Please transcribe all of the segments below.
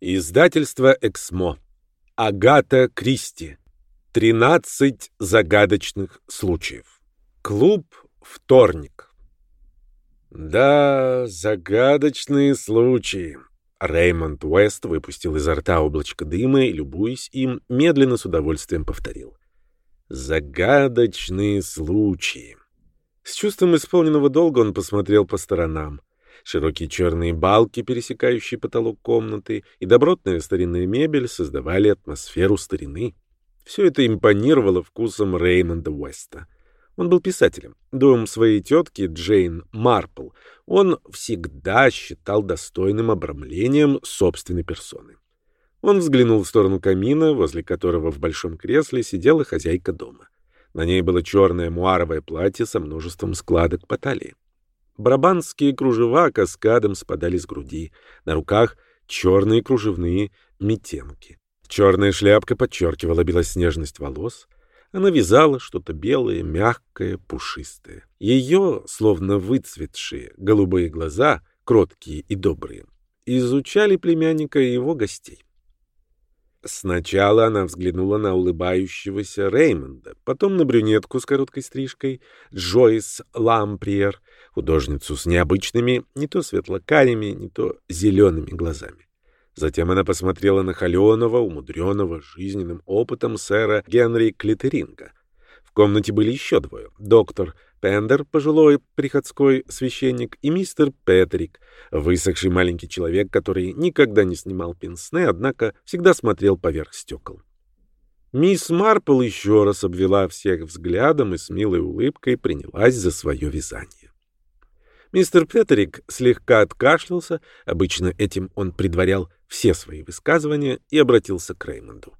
Издательство «Эксмо». Агата Кристи. 13 загадочных случаев. Клуб «Вторник». Да, загадочные случаи. Реймонд Уэст выпустил изо рта облачко дыма и, любуясь им, медленно с удовольствием повторил. Загадочные случаи. С чувством исполненного долга он посмотрел по сторонам. Широкие черные балки, пересекающие потолок комнаты, и добротная старинная мебель создавали атмосферу старины. Все это импонировало вкусом Реймонда Уэста. Он был писателем. Дом своей тетки Джейн Марпл он всегда считал достойным обрамлением собственной персоны. Он взглянул в сторону камина, возле которого в большом кресле сидела хозяйка дома. На ней было черное муаровое платье со множеством складок по талии. Брабанские кружева каскадом спадали с груди. На руках черные кружевные метенки. Черная шляпка подчеркивала белоснежность волос. Она вязала что-то белое, мягкое, пушистое. Ее, словно выцветшие, голубые глаза, кроткие и добрые, изучали племянника и его гостей. Сначала она взглянула на улыбающегося Реймонда, потом на брюнетку с короткой стрижкой, Джойс Ламприер, художницу с необычными, не то светлокарими, не то зелеными глазами. Затем она посмотрела на холеного, умудренного жизненным опытом сэра Генри Клитеринга. В комнате были еще двое — доктор Пендер, пожилой приходской священник, и мистер Петрик, высохший маленький человек, который никогда не снимал пенсне, однако всегда смотрел поверх стекол. Мисс Марпл еще раз обвела всех взглядом и с милой улыбкой принялась за свое вязание. Мистер Петрик слегка откашлялся, обычно этим он предварял все свои высказывания, и обратился к Реймонду.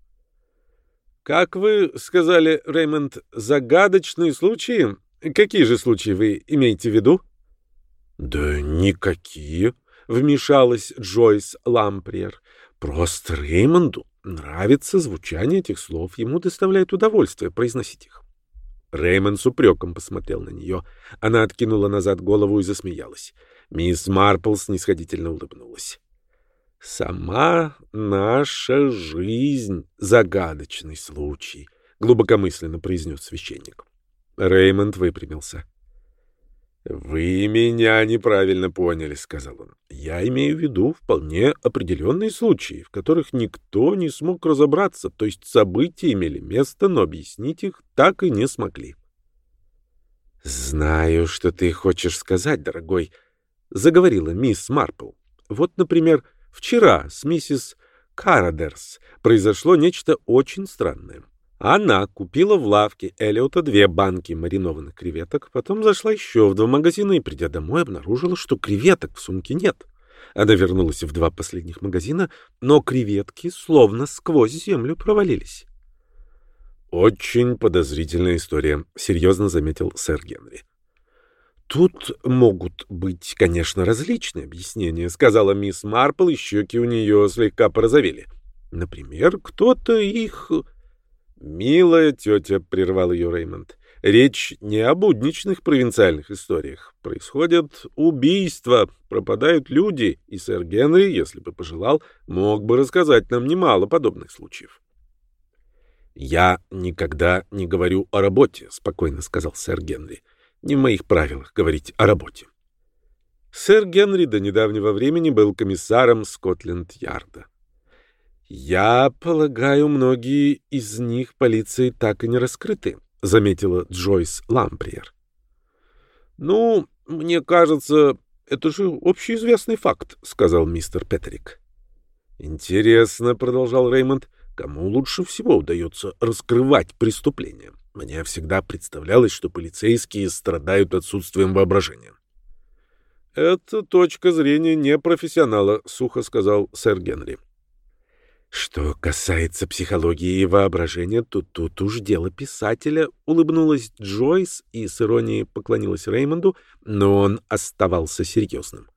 «Как вы сказали, Реймонд, загадочные случаи? Какие же случаи вы имеете в виду? Да никакие, вмешалась Джойс Ламприер. Просто Реймонду нравится звучание этих слов, ему доставляет удовольствие произносить их. Реймонд с упреком посмотрел на нее. Она откинула назад голову и засмеялась. Мисс Марпл снисходительно улыбнулась. «Сама наша жизнь — загадочный случай», — глубокомысленно произнес священник. Реймонд выпрямился. «Вы меня неправильно поняли», — сказал он. «Я имею в виду вполне определенные случаи, в которых никто не смог разобраться, то есть события имели место, но объяснить их так и не смогли». «Знаю, что ты хочешь сказать, дорогой», — заговорила мисс Марпл. «Вот, например, вчера с миссис Карадерс произошло нечто очень странное. Она купила в лавке Эллиота две банки маринованных креветок, потом зашла еще в два магазина и, придя домой, обнаружила, что креветок в сумке нет. Она вернулась в два последних магазина, но креветки словно сквозь землю провалились. «Очень подозрительная история», — серьезно заметил сэр Генри. «Тут могут быть, конечно, различные объяснения», — сказала мисс Марпл, и щеки у нее слегка порозовели. «Например, кто-то их «Милая тетя», — прервал ее Реймонд, — «речь не о будничных провинциальных историях. Происходят убийства, пропадают люди, и сэр Генри, если бы пожелал, мог бы рассказать нам немало подобных случаев». «Я никогда не говорю о работе», — спокойно сказал сэр Генри. «Не в моих правилах говорить о работе». Сэр Генри до недавнего времени был комиссаром Скотленд-Ярда. «Я полагаю, многие из них полиции так и не раскрыты», — заметила Джойс Ламприер. «Ну, мне кажется, это же общеизвестный факт», — сказал мистер Петрик. «Интересно», — продолжал Реймонд, — «кому лучше всего удается раскрывать преступления? Мне всегда представлялось, что полицейские страдают отсутствием воображения». «Это точка зрения непрофессионала», — сухо сказал сэр Генри. Что касается психологии и воображения, то тут уж дело писателя, улыбнулась Джойс и с иронией поклонилась Реймонду, но он оставался серьезным.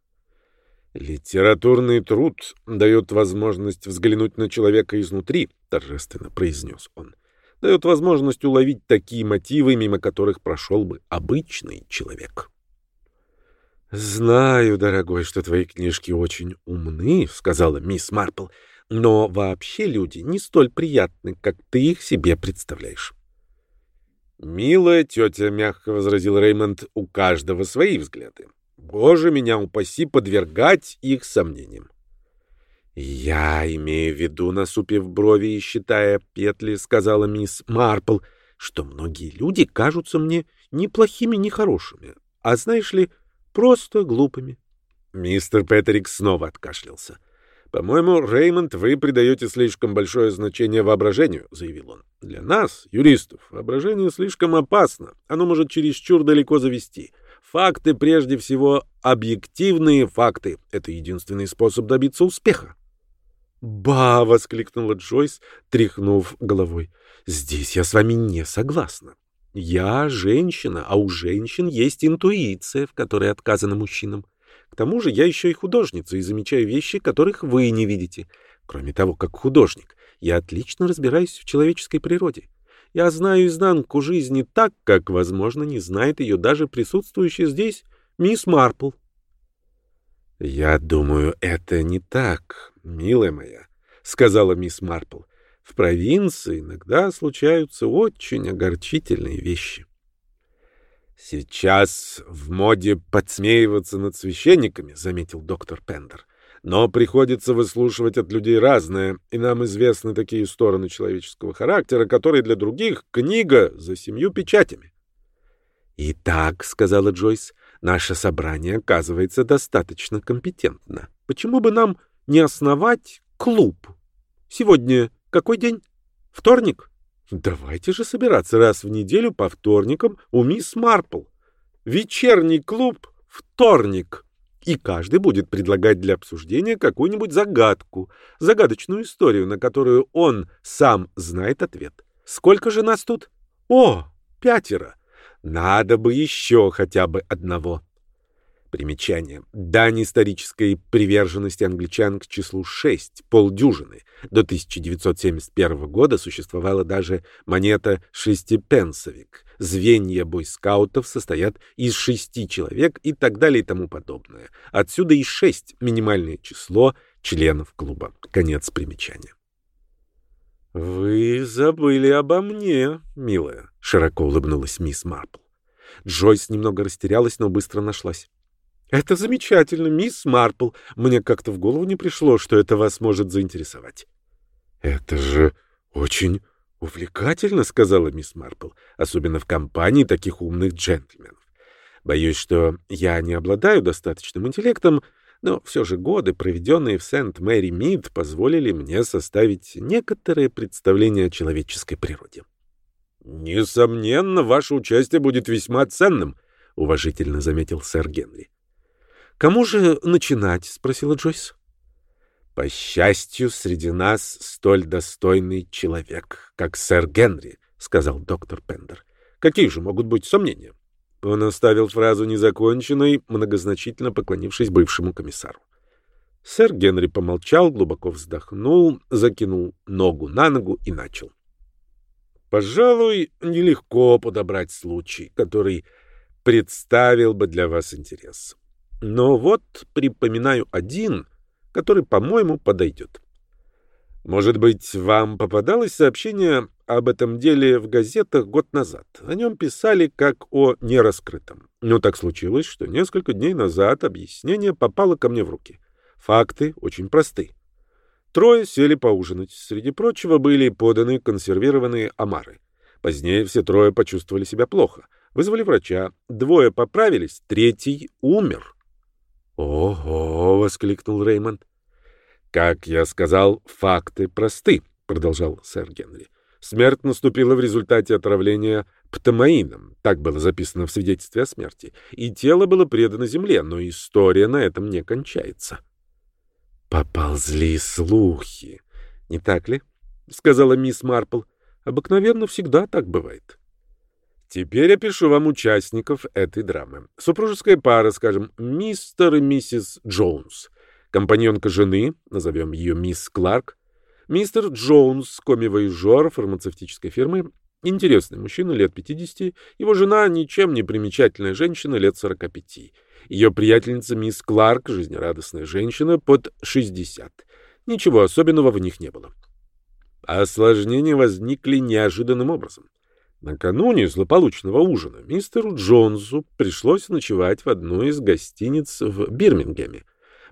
«Литературный труд дает возможность взглянуть на человека изнутри», — торжественно произнес он. «Дает возможность уловить такие мотивы, мимо которых прошел бы обычный человек». «Знаю, дорогой, что твои книжки очень умны», — сказала мисс Марпл, — Но вообще люди не столь приятны, как ты их себе представляешь. «Милая тетя», — мягко возразил Реймонд, — «у каждого свои взгляды. Боже, меня упаси подвергать их сомнениям». «Я имею в виду, насупив брови и считая петли, — сказала мисс Марпл, — что многие люди кажутся мне ни плохими, ни хорошими, а, знаешь ли, просто глупыми». Мистер Петерик снова откашлялся. «По-моему, Реймонд, вы придаете слишком большое значение воображению», — заявил он. «Для нас, юристов, воображение слишком опасно. Оно может чересчур далеко завести. Факты, прежде всего, объективные факты. Это единственный способ добиться успеха». «Ба!» — воскликнула Джойс, тряхнув головой. «Здесь я с вами не согласна. Я женщина, а у женщин есть интуиция, в которой отказано мужчинам. К тому же я еще и художница и замечаю вещи, которых вы не видите. Кроме того, как художник, я отлично разбираюсь в человеческой природе. Я знаю изнанку жизни так, как, возможно, не знает ее даже присутствующая здесь мисс Марпл. — Я думаю, это не так, милая моя, — сказала мисс Марпл. — В провинции иногда случаются очень огорчительные вещи. «Сейчас в моде подсмеиваться над священниками», — заметил доктор Пендер. «Но приходится выслушивать от людей разное, и нам известны такие стороны человеческого характера, которые для других — книга за семью печатями». «Итак», — сказала Джойс, — «наше собрание оказывается достаточно компетентно. Почему бы нам не основать клуб? Сегодня какой день? Вторник?» Давайте же собираться раз в неделю по вторникам у мисс Марпл. Вечерний клуб «Вторник». И каждый будет предлагать для обсуждения какую-нибудь загадку, загадочную историю, на которую он сам знает ответ. Сколько же нас тут? О, пятеро. Надо бы еще хотя бы одного. Примечание. Дань исторической приверженности англичан к числу 6, полдюжины. До 1971 года существовала даже монета шестипенсовик. Звенья бойскаутов состоят из шести человек и так далее и тому подобное. Отсюда и шесть — минимальное число членов клуба. Конец примечания. «Вы забыли обо мне, милая», — широко улыбнулась мисс Марпл. Джойс немного растерялась, но быстро нашлась. «Это замечательно, мисс Марпл. Мне как-то в голову не пришло, что это вас может заинтересовать». «Это же очень увлекательно», — сказала мисс Марпл, «особенно в компании таких умных джентльменов. Боюсь, что я не обладаю достаточным интеллектом, но все же годы, проведенные в Сент-Мэри-Мид, позволили мне составить некоторое представление о человеческой природе». «Несомненно, ваше участие будет весьма ценным», — уважительно заметил сэр Генри. «Кому же начинать?» — спросила Джойс. «По счастью, среди нас столь достойный человек, как сэр Генри», — сказал доктор Пендер. «Какие же могут быть сомнения?» Он оставил фразу незаконченной, многозначительно поклонившись бывшему комиссару. Сэр Генри помолчал, глубоко вздохнул, закинул ногу на ногу и начал. «Пожалуй, нелегко подобрать случай, который представил бы для вас интерес. Но вот припоминаю один, который, по-моему, подойдет. Может быть, вам попадалось сообщение об этом деле в газетах год назад. О нем писали как о нераскрытом. Но так случилось, что несколько дней назад объяснение попало ко мне в руки. Факты очень просты. Трое сели поужинать. Среди прочего были поданы консервированные омары. Позднее все трое почувствовали себя плохо. Вызвали врача. Двое поправились, третий умер. «Ого!» — воскликнул Реймонд. «Как я сказал, факты просты», — продолжал сэр Генри. «Смерть наступила в результате отравления птамаином, так было записано в свидетельстве о смерти, и тело было предано земле, но история на этом не кончается». «Поползли слухи, не так ли?» — сказала мисс Марпл. «Обыкновенно всегда так бывает». Теперь опишу вам участников этой драмы. Супружеская пара, скажем, мистер и миссис Джонс. Компаньонка жены, назовем ее мисс Кларк. Мистер Джонс, коми-вояжер фармацевтической фирмы. Интересный мужчина, лет 50. Его жена, ничем не примечательная женщина, лет 45. Ее приятельница мисс Кларк, жизнерадостная женщина, под 60. Ничего особенного в них не было. Осложнения возникли неожиданным образом. Накануне злополучного ужина мистеру Джонсу пришлось ночевать в одной из гостиниц в Бирмингеме.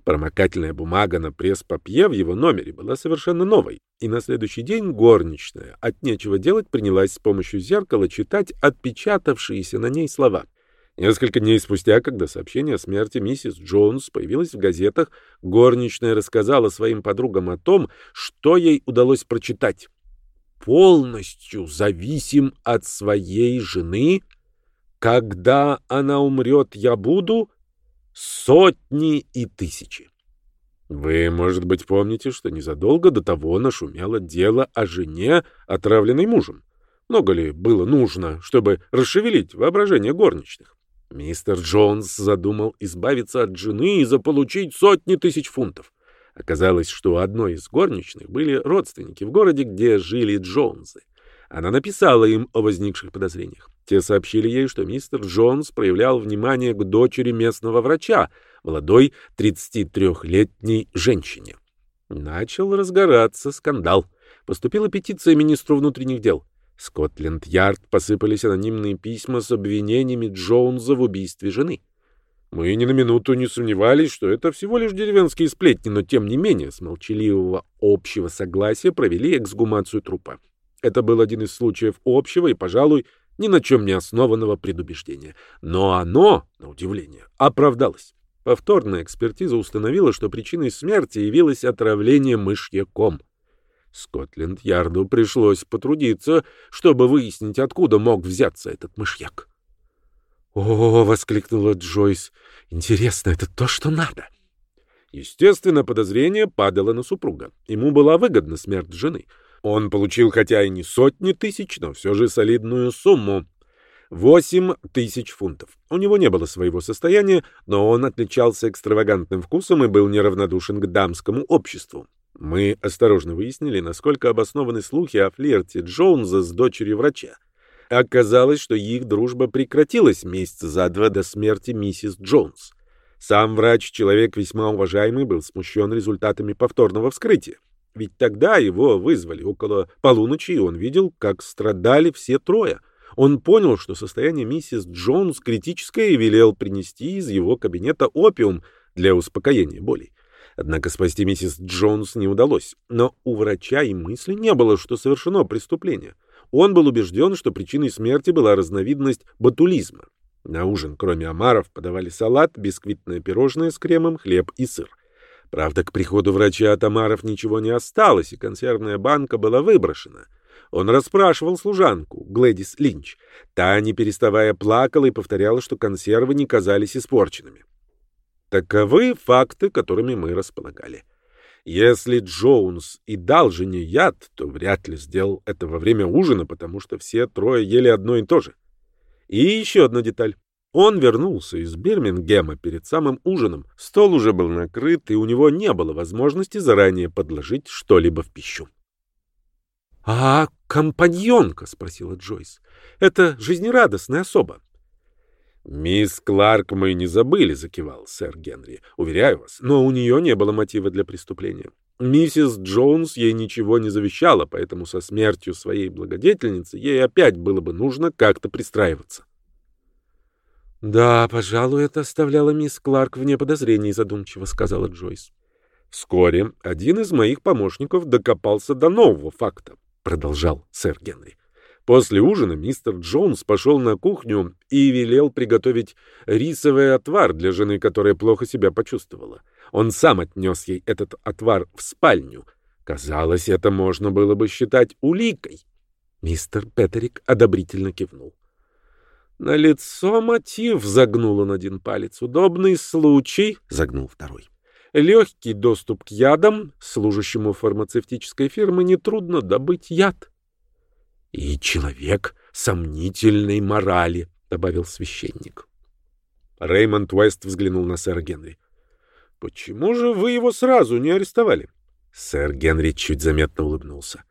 Промокательная бумага на пресс-папье в его номере была совершенно новой, и на следующий день горничная от нечего делать принялась с помощью зеркала читать отпечатавшиеся на ней слова. Несколько дней спустя, когда сообщение о смерти миссис Джонс появилось в газетах, горничная рассказала своим подругам о том, что ей удалось прочитать полностью зависим от своей жены. Когда она умрет, я буду сотни и тысячи. Вы, может быть, помните, что незадолго до того нашумело дело о жене, отравленной мужем. Много ли было нужно, чтобы расшевелить воображение горничных? Мистер Джонс задумал избавиться от жены и заполучить сотни тысяч фунтов. Оказалось, что у одной из горничных были родственники в городе, где жили Джонсы. Она написала им о возникших подозрениях. Те сообщили ей, что мистер Джонс проявлял внимание к дочери местного врача, молодой 33-летней женщине. Начал разгораться скандал. Поступила петиция министру внутренних дел. Скотленд-Ярд посыпались анонимные письма с обвинениями Джонса в убийстве жены. Мы ни на минуту не сомневались, что это всего лишь деревенские сплетни, но тем не менее с молчаливого общего согласия провели эксгумацию трупа. Это был один из случаев общего и, пожалуй, ни на чем не основанного предубеждения. Но оно, на удивление, оправдалось. Повторная экспертиза установила, что причиной смерти явилось отравление мышьяком. Скотленд-Ярду пришлось потрудиться, чтобы выяснить, откуда мог взяться этот мышьяк. «О!» — воскликнула Джойс. «Интересно, это то, что надо!» Естественно, подозрение падало на супруга. Ему была выгодна смерть жены. Он получил хотя и не сотни тысяч, но все же солидную сумму. Восемь тысяч фунтов. У него не было своего состояния, но он отличался экстравагантным вкусом и был неравнодушен к дамскому обществу. Мы осторожно выяснили, насколько обоснованы слухи о флирте Джонса с дочерью врача. Оказалось, что их дружба прекратилась месяца за два до смерти миссис Джонс. Сам врач, человек весьма уважаемый, был смущен результатами повторного вскрытия. Ведь тогда его вызвали около полуночи, и он видел, как страдали все трое. Он понял, что состояние миссис Джонс критическое, и велел принести из его кабинета опиум для успокоения боли. Однако спасти миссис Джонс не удалось. Но у врача и мысли не было, что совершено преступление. Он был убежден, что причиной смерти была разновидность ботулизма. На ужин, кроме омаров, подавали салат, бисквитное пирожное с кремом, хлеб и сыр. Правда, к приходу врача от омаров ничего не осталось, и консервная банка была выброшена. Он расспрашивал служанку, Глэдис Линч. Та, не переставая, плакала и повторяла, что консервы не казались испорченными. Таковы факты, которыми мы располагали. Если Джоунс и дал жене яд, то вряд ли сделал это во время ужина, потому что все трое ели одно и то же. И еще одна деталь. Он вернулся из Бирмингема перед самым ужином. Стол уже был накрыт, и у него не было возможности заранее подложить что-либо в пищу. — А компаньонка? — спросила Джойс. — Это жизнерадостная особа. «Мисс Кларк мы не забыли», — закивал сэр Генри. «Уверяю вас, но у нее не было мотива для преступления. Миссис Джонс ей ничего не завещала, поэтому со смертью своей благодетельницы ей опять было бы нужно как-то пристраиваться». «Да, пожалуй, это оставляло мисс Кларк вне подозрений», — задумчиво сказала Джойс. «Вскоре один из моих помощников докопался до нового факта», — продолжал сэр Генри. После ужина мистер Джонс пошел на кухню и велел приготовить рисовый отвар для жены, которая плохо себя почувствовала. Он сам отнес ей этот отвар в спальню. Казалось, это можно было бы считать уликой. Мистер Петерик одобрительно кивнул. На лицо мотив загнул он один палец. Удобный случай, загнул второй. Легкий доступ к ядам. Служащему фармацевтической фирмы нетрудно добыть яд. И человек сомнительной морали, добавил священник. Реймонд Уэст взглянул на сэра Генри. Почему же вы его сразу не арестовали? Сэр Генри чуть заметно улыбнулся.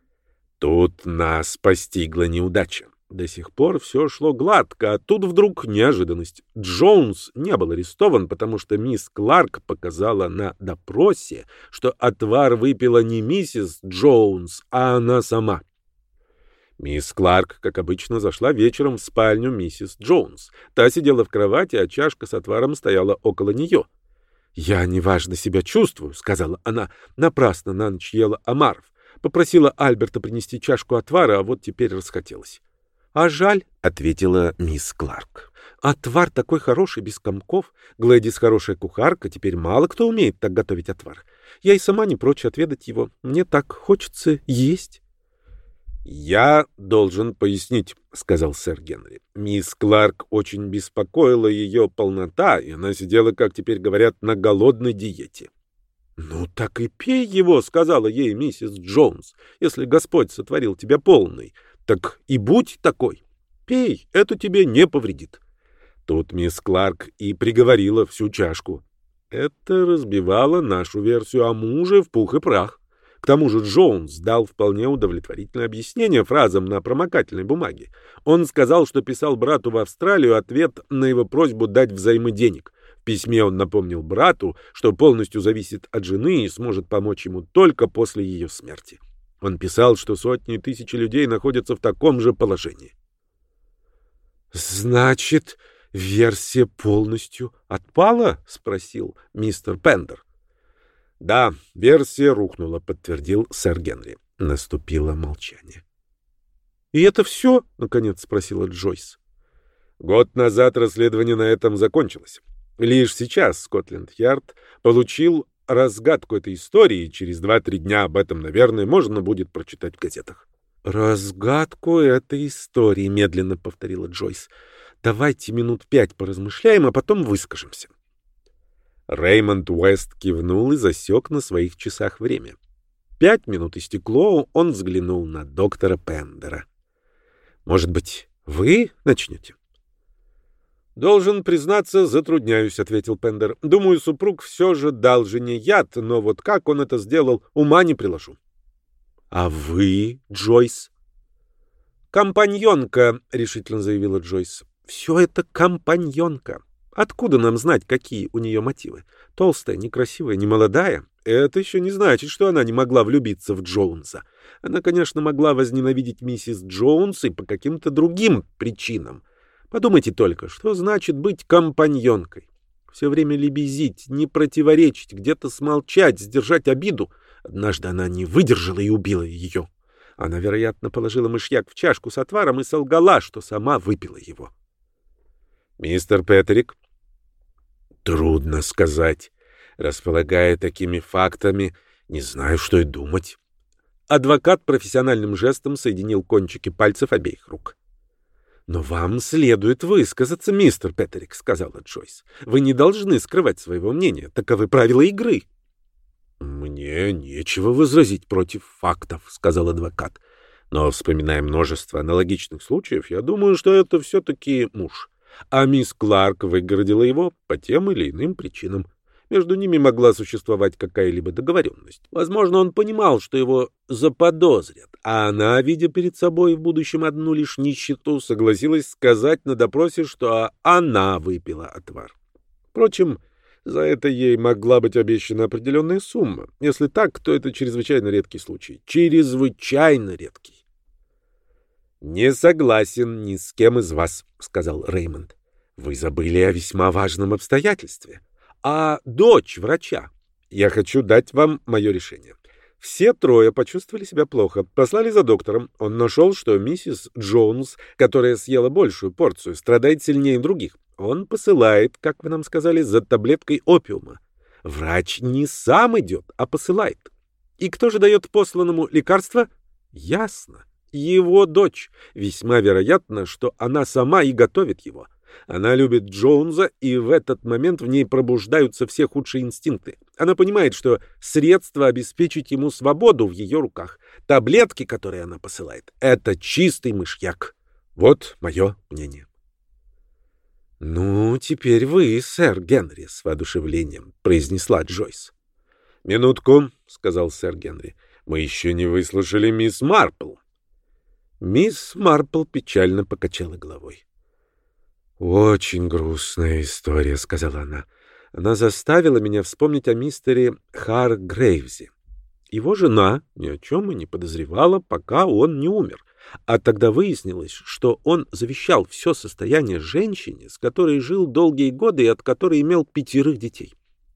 Тут нас постигла неудача. До сих пор все шло гладко, а тут вдруг неожиданность. Джонс не был арестован, потому что мисс Кларк показала на допросе, что отвар выпила не миссис Джонс, а она сама. Мисс Кларк, как обычно, зашла вечером в спальню миссис Джонс. Та сидела в кровати, а чашка с отваром стояла около нее. «Я неважно себя чувствую», — сказала она. Напрасно на ночь ела омаров. Попросила Альберта принести чашку отвара, а вот теперь расхотелось. «А жаль», — ответила мисс Кларк. «Отвар такой хороший, без комков. Глэдис хорошая кухарка, теперь мало кто умеет так готовить отвар. Я и сама не прочь отведать его. Мне так хочется есть». «Я должен пояснить», — сказал сэр Генри. Мисс Кларк очень беспокоила ее полнота, и она сидела, как теперь говорят, на голодной диете. «Ну так и пей его», — сказала ей миссис Джонс, «если Господь сотворил тебя полной. Так и будь такой. Пей, это тебе не повредит». Тут мисс Кларк и приговорила всю чашку. Это разбивало нашу версию о муже в пух и прах. К тому же Джонс дал вполне удовлетворительное объяснение фразам на промокательной бумаге. Он сказал, что писал брату в Австралию ответ на его просьбу дать взаймы денег. В письме он напомнил брату, что полностью зависит от жены и сможет помочь ему только после ее смерти. Он писал, что сотни и тысячи людей находятся в таком же положении. «Значит, версия полностью отпала?» — спросил мистер Пендер. «Да, версия рухнула», — подтвердил сэр Генри. Наступило молчание. «И это все?» — наконец спросила Джойс. Год назад расследование на этом закончилось. Лишь сейчас Скотленд-Ярд получил разгадку этой истории, и через два-три дня об этом, наверное, можно будет прочитать в газетах. «Разгадку этой истории», — медленно повторила Джойс. «Давайте минут пять поразмышляем, а потом выскажемся». Реймонд Уэст кивнул и засек на своих часах время. Пять минут истекло, он взглянул на доктора Пендера. «Может быть, вы начнете?» «Должен признаться, затрудняюсь», — ответил Пендер. «Думаю, супруг все же дал жене яд, но вот как он это сделал, ума не приложу». «А вы, Джойс?» «Компаньонка», — решительно заявила Джойс. «Все это компаньонка. Откуда нам знать, какие у нее мотивы? Толстая, некрасивая, немолодая? Это еще не значит, что она не могла влюбиться в Джоунса. Она, конечно, могла возненавидеть миссис Джоунс и по каким-то другим причинам. Подумайте только, что значит быть компаньонкой? Все время лебезить, не противоречить, где-то смолчать, сдержать обиду. Однажды она не выдержала и убила ее. Она, вероятно, положила мышьяк в чашку с отваром и солгала, что сама выпила его. «Мистер Петрик, Трудно сказать. Располагая такими фактами, не знаю, что и думать. Адвокат профессиональным жестом соединил кончики пальцев обеих рук. «Но вам следует высказаться, мистер Петерик», — сказала Джойс. «Вы не должны скрывать своего мнения. Таковы правила игры». «Мне нечего возразить против фактов», — сказал адвокат. «Но, вспоминая множество аналогичных случаев, я думаю, что это все-таки муж а мисс Кларк выгородила его по тем или иным причинам. Между ними могла существовать какая-либо договоренность. Возможно, он понимал, что его заподозрят, а она, видя перед собой в будущем одну лишь нищету, согласилась сказать на допросе, что она выпила отвар. Впрочем, за это ей могла быть обещана определенная сумма. Если так, то это чрезвычайно редкий случай. Чрезвычайно редкий. «Не согласен ни с кем из вас», — сказал Реймонд. «Вы забыли о весьма важном обстоятельстве. А дочь врача. Я хочу дать вам мое решение. Все трое почувствовали себя плохо, послали за доктором. Он нашел, что миссис Джонс, которая съела большую порцию, страдает сильнее других. Он посылает, как вы нам сказали, за таблеткой опиума. Врач не сам идет, а посылает. И кто же дает посланному лекарство? Ясно его дочь. Весьма вероятно, что она сама и готовит его. Она любит Джонса, и в этот момент в ней пробуждаются все худшие инстинкты. Она понимает, что средство обеспечить ему свободу в ее руках. Таблетки, которые она посылает, — это чистый мышьяк. Вот мое мнение. — Ну, теперь вы, сэр Генри, — с воодушевлением произнесла Джойс. — Минутку, — сказал сэр Генри. — Мы еще не выслушали мисс Марпл. Мисс Марпл печально покачала головой. «Очень грустная история», — сказала она. «Она заставила меня вспомнить о мистере Харгрейвзе. Его жена ни о чем и не подозревала, пока он не умер. А тогда выяснилось, что он завещал все состояние женщине, с которой жил долгие годы и от которой имел пятерых детей.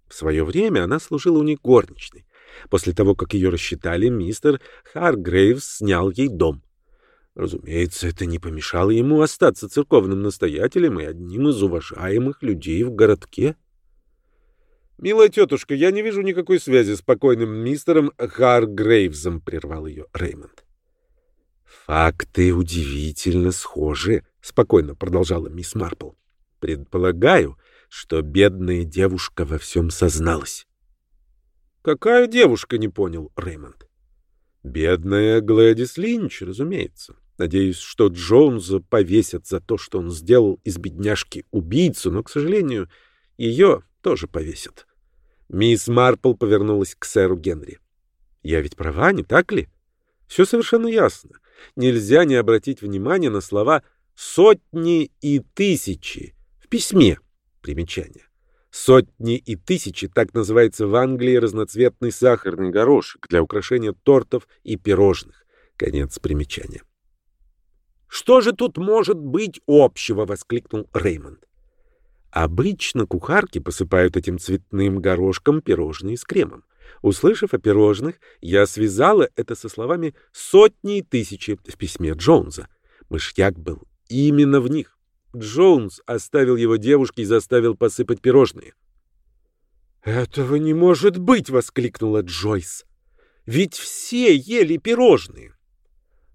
В свое время она служила у них горничной. После того, как ее рассчитали, мистер Харгрейвс снял ей дом. Разумеется, это не помешало ему остаться церковным настоятелем и одним из уважаемых людей в городке. «Милая тетушка, я не вижу никакой связи с покойным мистером Харгрейвзом», — прервал ее Реймонд. «Факты удивительно схожи», — спокойно продолжала мисс Марпл. «Предполагаю, что бедная девушка во всем созналась». «Какая девушка?» — не понял Реймонд. «Бедная Глэдис Линч, разумеется. Надеюсь, что Джонса повесят за то, что он сделал из бедняжки убийцу, но, к сожалению, ее тоже повесят». Мисс Марпл повернулась к сэру Генри. «Я ведь права, не так ли? Все совершенно ясно нельзя не обратить внимания на слова «сотни» и «тысячи» в письме. Примечание. Сотни и тысячи — так называется в Англии разноцветный сахарный горошек для украшения тортов и пирожных. Конец примечания. «Что же тут может быть общего?» — воскликнул Реймонд. Обычно кухарки посыпают этим цветным горошком пирожные с кремом. Услышав о пирожных, я связала это со словами «сотни и тысячи» в письме Джонса. Мышьяк был именно в них. Джонс оставил его девушке и заставил посыпать пирожные. «Этого не может быть!» — воскликнула Джойс. «Ведь все ели пирожные!»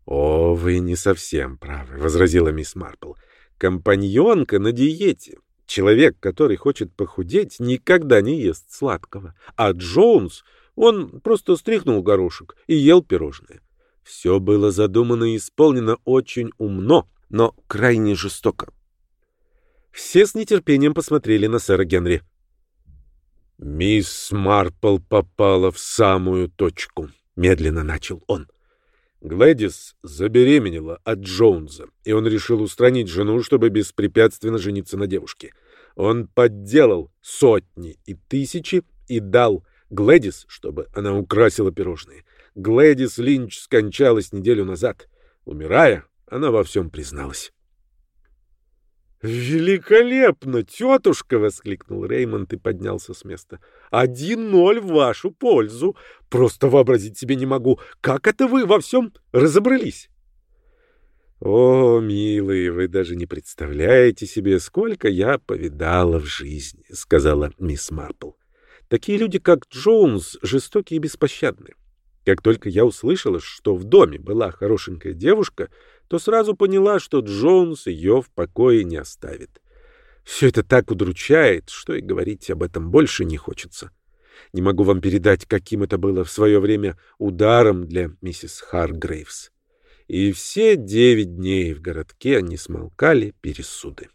«О, вы не совсем правы», — возразила мисс Марпл. «Компаньонка на диете. Человек, который хочет похудеть, никогда не ест сладкого. А Джонс, он просто стряхнул горошек и ел пирожное. Все было задумано и исполнено очень умно, но крайне жестоко. Все с нетерпением посмотрели на сэра Генри. «Мисс Марпл попала в самую точку», — медленно начал он. Глэдис забеременела от Джонса, и он решил устранить жену, чтобы беспрепятственно жениться на девушке. Он подделал сотни и тысячи и дал Глэдис, чтобы она украсила пирожные. Глэдис Линч скончалась неделю назад. Умирая, она во всем призналась. «Великолепно, тетушка!» — воскликнул Реймонд и поднялся с места. «Один ноль в вашу пользу! Просто вообразить себе не могу, как это вы во всем разобрались!» «О, милые, вы даже не представляете себе, сколько я повидала в жизни», — сказала мисс Марпл. «Такие люди, как Джонс, жестокие и беспощадны. Как только я услышала, что в доме была хорошенькая девушка, то сразу поняла, что Джонс ее в покое не оставит. Все это так удручает, что и говорить об этом больше не хочется. Не могу вам передать, каким это было в свое время ударом для миссис Харгрейвс. И все девять дней в городке не смолкали пересуды.